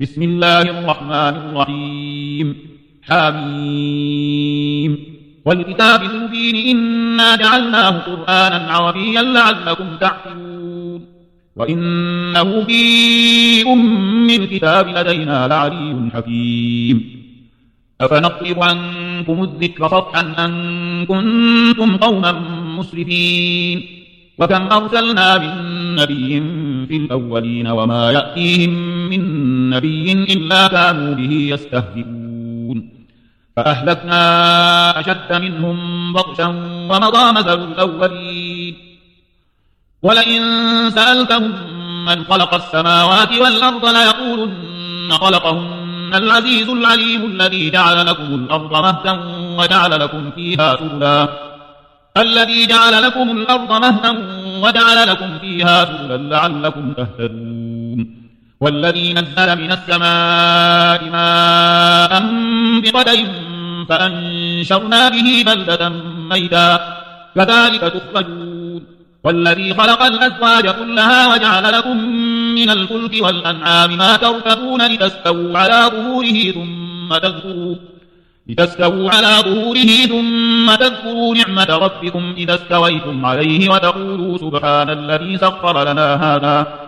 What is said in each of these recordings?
بسم الله الرحمن الرحيم. حميم. والكتاب المبين إنا جعلناه قرآنا عربيا لعلكم تعقلون. وإنه في أم الكتاب لدينا لعلي حكيم. أفنطلب عنكم الذكر صفحا أن كنتم قوما مسرفين. وكم أرسلنا من نبي في الأولين وما يأتيهم من نبي إلا كانوا به يستهزئون. فأهلكنا أشد منهم بطشا ومضى مثل الأولين. ولئن سألتهم من خلق السماوات والأرض ليقولن خلقهن العزيز العليم الذي جعل لكم الأرض مهدا وجعل لكم فيها سبلا. الذي جعل لكم الأرض مهدا وجعل لكم فيها سبلا لعلكم تهتدون. والذي نزل من السماء ماء بقدر فأنشرنا به بلدة ميتا. كذلك تخرجون. والذي خلق الأزواج كلها وجعل لكم من الفلك والأنعام ما تركبون لتستووا على ظهوره ثم تذكروا. لتستووا على ظهوره ثم تذكروا نعمة ربكم إذا استويتم عليه وتقولوا سبحان الذي سخر لنا هذا.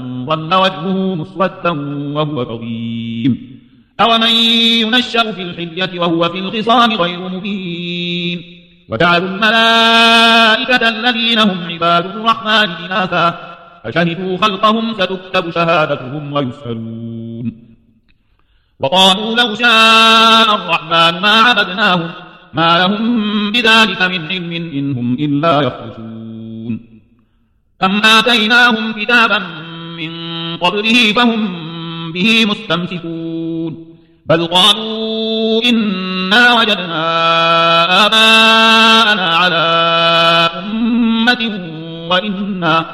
ظل وجهه مسودا وهو كظيم. أومن ينشأ في الحلية وهو في الخصام غير مبين. وجعلوا الملائكة الذين هم عباد الرحمن إناثا. فشهدوا خلقهم ستكتب شهادتهم ويسألون. وقالوا لو شاء الرحمن ما عبدناهم. ما لهم بذلك من علم إن هم إلا يخرجون. أم آتيناهم كتابا من قبله فهم به مستمسكون. بل قالوا إنا وجدنا آباءنا على أمة وإنا,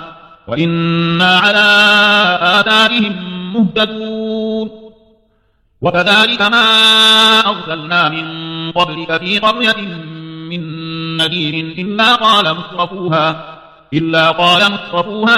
وإنا على آثارهم مهتدون. وكذلك ما أرسلنا من قبلك في قرية من نذير إلا قال مترفوها إلا قال مترفوها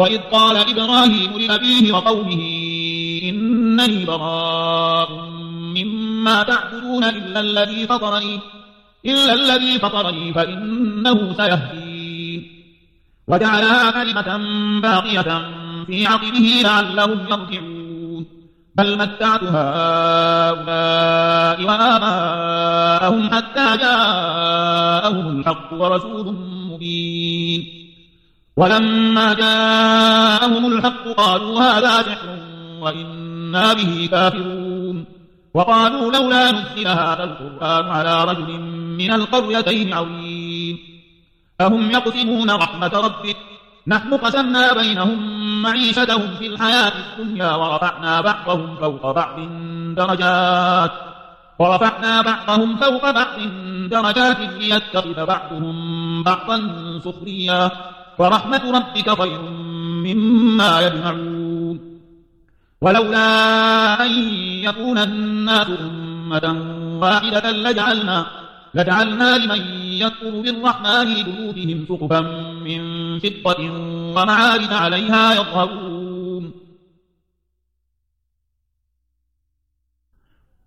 وإذ قال إبراهيم لأبيه وقومه إنني براء مما تعبدون إلا الذي فطرني إلا الذي فطرني فإنه سيهدين. وجعلها كلمة باقية في عقبه لعلهم يرجعون. بل متعت هؤلاء وآباءهم حتى جاءهم الحق ورسول مبين. ولما جاءهم الحق قالوا هذا سحر وإنا به كافرون. وقالوا لولا نزل هذا القرآن على رجل من القريتين عظيم. أهم يقسمون رحمة ربك؟ نحن قسمنا بينهم معيشتهم في الحياة الدنيا ورفعنا بعضهم فوق بعض درجات. ورفعنا بعضهم فوق بعض درجات ليتخذ بعضهم بعضا سخريا. ورحمة ربك خير مما يجمعون. ولولا أن يكون الناس أمة واحدة لجعلنا لجعلنا لمن يكفر بالرحمن لبيوتهم سقفا من فضة ومعارج عليها يظهرون.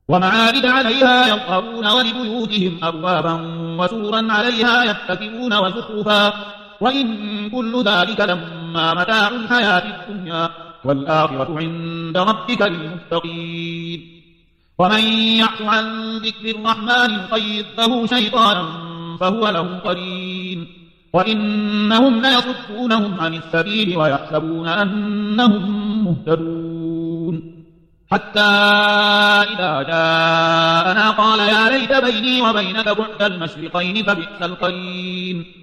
ومعارج عليها يظهرون ولبيوتهم أبوابا وسورا عليها يتكئون وزخرفا وإن كل ذلك لما متاع الحياة الدنيا والآخرة عند ربك للمتقين. ومن يعش عن ذكر الرحمن يقيض له شيطانا فهو له قرين. وإنهم ليصدونهم عن السبيل ويحسبون أنهم مهتدون. حتى إذا جاءنا قال يا ليت بيني وبينك بعد المشرقين فبئس القرين.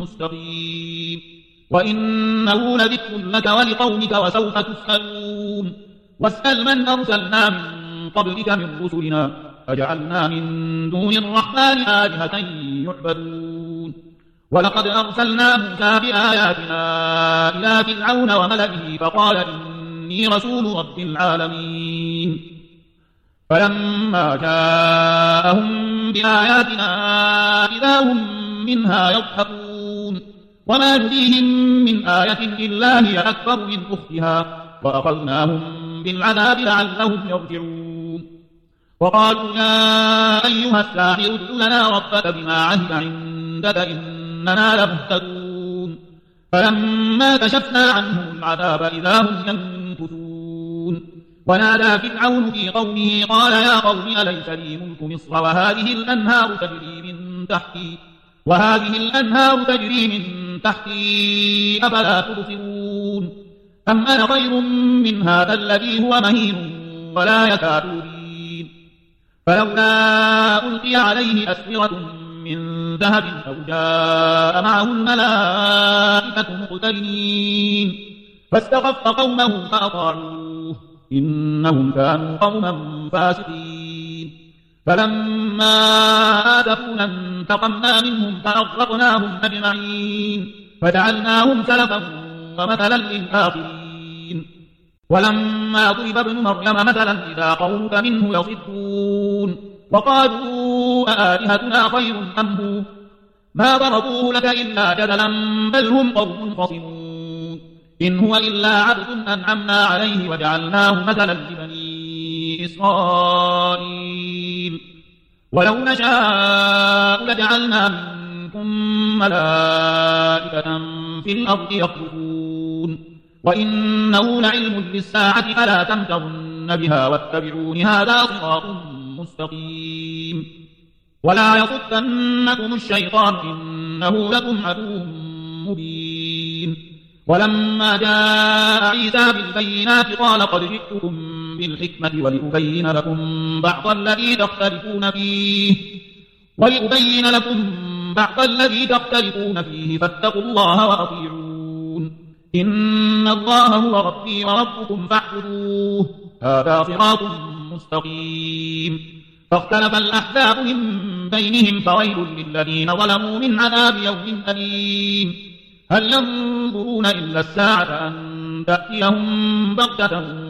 مستقيم وإنه لذكر لك ولقومك وسوف تسألون. واسأل من أرسلنا من قبلك من رسلنا. فجعلنا من دون الرحمن آلهة يعبدون. ولقد أرسلنا موسى بآياتنا إلى فرعون وملئه فقال إني رسول رب العالمين. فلما جاءهم بآياتنا إذا هم منها يضحكون. وما يريهم من آية إلا هي أكبر من أختها وأخذناهم بالعذاب لعلهم يرجعون. وقالوا يا أيها الساحر ادع لنا ربك بما عهد عندك إننا لمهتدون. فلما كشفنا عنهم العذاب إذا هم ينكثون. ونادى فرعون في قومه قال يا قوم أليس لي ملك مصر؟ وهذه الأنهار تجري من تحتي وهذه الأنهار تجري من تحتي أفلا تبصرون. أم أنا خير من هذا الذي هو مهين ولا يكاد يبين فلولا ألقي عليه أسورة من ذهب أو جاء معه الملائكة مقترنين. فاستخف قومه فأطاعوه. إنهم كانوا قوما فاسقين. فلما آدفونا انتقمنا منهم فأغرقناهم أجمعين فجعلناهم سلفا ومثلا للآخرين ولما ضرب ابن مريم مثلا إذا قومك منه يصدون. وقالوا أآلهتنا خير أم هو؟ ما ضربوه لك إلا جدلا بل هم قوم خصمون. إن هو إلا عبد أنعمنا عليه وجعلناه مثلا لبني إسرائيل. ولو نشاء لجعلنا منكم ملائكة في الأرض يخلقون. وإنه لعلم للساعة فلا تمترن بها واتبعون هذا صراط مستقيم. ولا يصدنكم الشيطان إنه لكم عدو مبين. ولما جاء عيسى بالبينات قال قد جئتكم بالحكمة ولأبين لكم بعض الذي تختلفون فيه. ولأبين لكم بعض الذي تختلفون فيه. فاتقوا الله وأطيعون. إن الله هو ربي وربكم فاعبدوه. هذا صراط مستقيم. فاختلف الأحزاب من بينهم فويل للذين ظلموا من عذاب يوم أليم. هل ينظرون إلا الساعة أن تأتيهم بغتة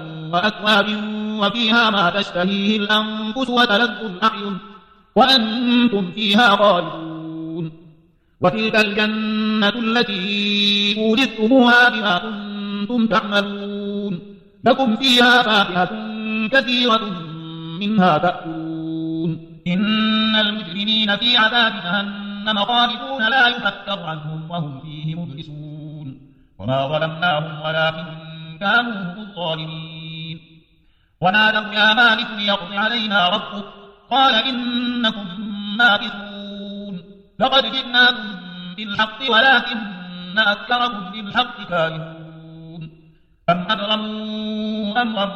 وأكواب وفيها ما تشتهيه الأنفس وتلذ الأعين وأنتم فيها خالدون. وتلك الجنة التي أورثتموها بما كنتم تعملون. لكم فيها فاكهة كثيرة منها تأكلون. إن المجرمين في عذاب جهنم خالدون لا يفتر عنهم وهم فيه مبلسون. وما ظلمناهم ولكن كانوا هم الظالمين. ونادوا يا مالك ليقضي علينا ربك قال إنكم ماكثون لقد جئناكم بالحق ولكن أكثركم بالحق كارهون أم أبرموا أمرا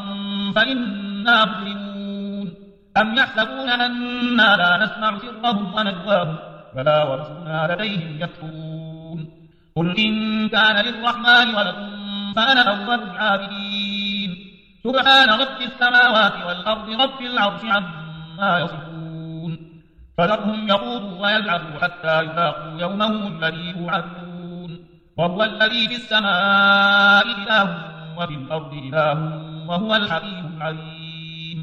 فإنا مجرمون أم يحسبون أنا لا نسمع سرهم ونجواهم فلا ورسلنا لديهم يكفرون قل إن كان للرحمن ولد فأنا أول العابدين سبحان رب السماوات والأرض رب العرش عما يصفون. فذرهم يقولوا ويلعبوا حتى يلاقوا يومهم الذي يوعدون. وهو الذي في السماء إله وفي الأرض إله وهو الحكيم العليم.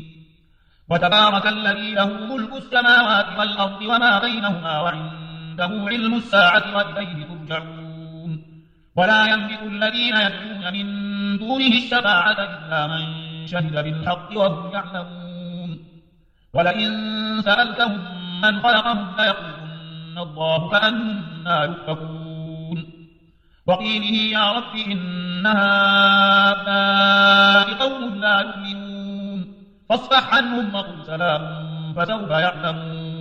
وتبارك الذي له ملك السماوات والأرض وما بينهما وعنده علم الساعة وإليه ترجعون. ولا يملك الذين يدعون من دونه الشفاعة إلا من شهد بالحق وهم يعلمون. ولئن سألتهم من خلقهم ليقولن الله فأنا يؤفكون. وقيله يا رب إن هؤلاء قوم لا يؤمنون. فاصفح عنهم وقل سلام فسوف يعلمون.